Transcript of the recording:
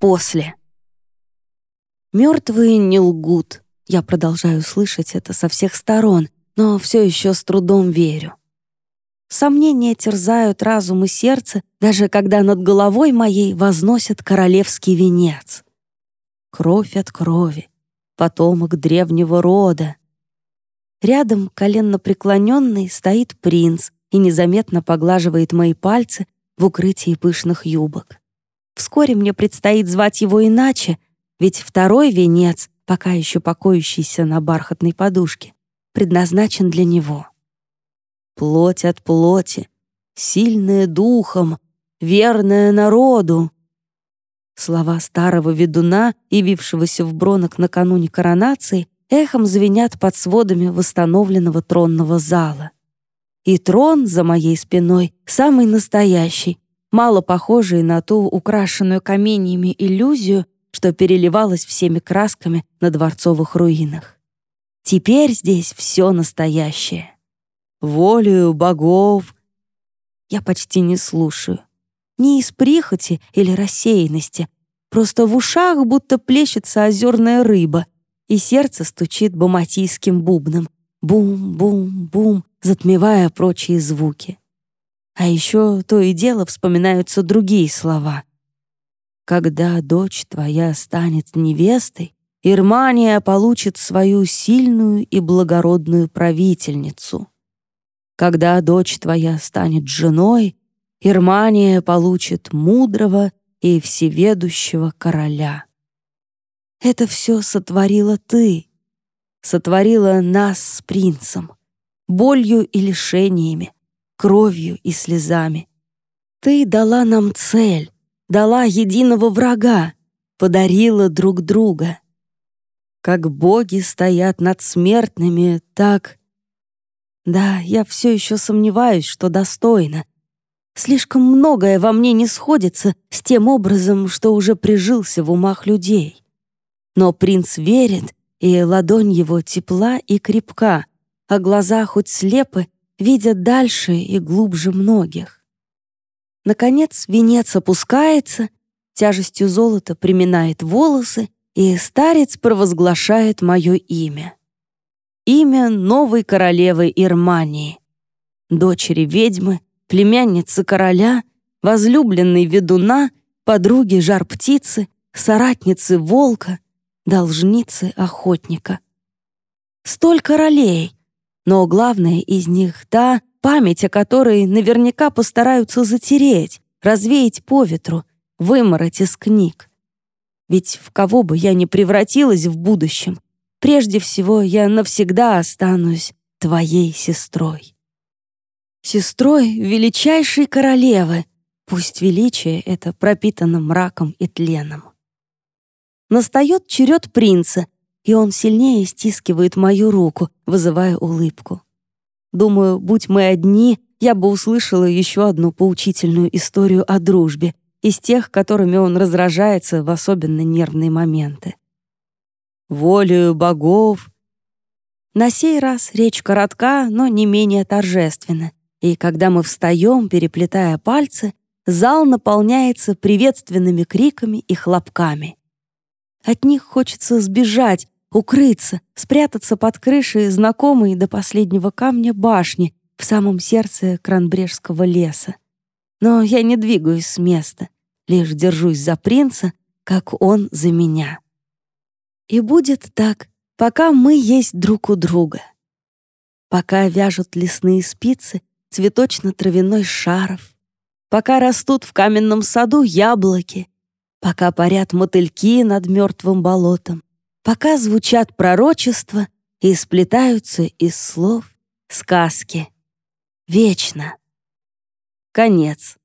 после. Мертвые не лгут. Я продолжаю слышать это со всех сторон, но все еще с трудом верю. Сомнения терзают разум и сердце, даже когда над головой моей возносят королевский венец. Кровь от крови, потомок древнего рода. Рядом, коленно преклоненный, стоит принц и незаметно поглаживает мои пальцы в укрытии пышных юбок. Вскоре мне предстоит звать его иначе, ведь второй венец, пока еще покоящийся на бархатной подушке, предназначен для него плоть от плоти, сильная духом, верная народу. Слова старого ведуна, явившегося в Бронок накануне коронации, эхом звенят под сводами восстановленного тронного зала. И трон за моей спиной самый настоящий, мало похожий на ту украшенную каменьями иллюзию, что переливалась всеми красками на дворцовых руинах. Теперь здесь все настоящее волею богов. Я почти не слушаю. Не из прихоти или рассеянности, просто в ушах будто плещется озерная рыба, и сердце стучит боматийским бубном. Бум-бум-бум, затмевая прочие звуки. А еще то и дело вспоминаются другие слова. «Когда дочь твоя станет невестой, Ирмания получит свою сильную и благородную правительницу. Когда дочь твоя станет женой, Ирмания получит мудрого и всеведущего короля. Это все сотворила ты, сотворила нас с принцем, болью и лишениями, кровью и слезами. Ты дала нам цель, дала единого врага, подарила друг друга. Как боги стоят над смертными, так да, я все еще сомневаюсь, что достойна. Слишком многое во мне не сходится с тем образом, что уже прижился в умах людей. Но принц верит, и ладонь его тепла и крепка, а глаза хоть слепы, видят дальше и глубже многих. Наконец венец опускается, тяжестью золота приминает волосы, и старец провозглашает мое имя имя новой королевы Ирмании, дочери ведьмы, племянницы короля, возлюбленной ведуна, подруги жар-птицы, соратницы волка, должницы охотника. Столько ролей, но главное из них та, память о которой наверняка постараются затереть, развеять по ветру, вымороть из книг. Ведь в кого бы я ни превратилась в будущем, Прежде всего, я навсегда останусь твоей сестрой. Сестрой величайшей королевы, пусть величие это пропитано мраком и тленом. Настает черед принца, и он сильнее стискивает мою руку, вызывая улыбку. Думаю, будь мы одни, я бы услышала еще одну поучительную историю о дружбе, из тех, которыми он разражается в особенно нервные моменты волею богов. На сей раз речь коротка, но не менее торжественна, и когда мы встаем, переплетая пальцы, зал наполняется приветственными криками и хлопками. От них хочется сбежать, укрыться, спрятаться под крышей знакомой до последнего камня башни в самом сердце Кранбрежского леса. Но я не двигаюсь с места, лишь держусь за принца, как он за меня. И будет так, пока мы есть друг у друга. Пока вяжут лесные спицы цветочно-травяной шаров, пока растут в каменном саду яблоки, пока парят мотыльки над мертвым болотом, пока звучат пророчества и сплетаются из слов сказки. Вечно. Конец.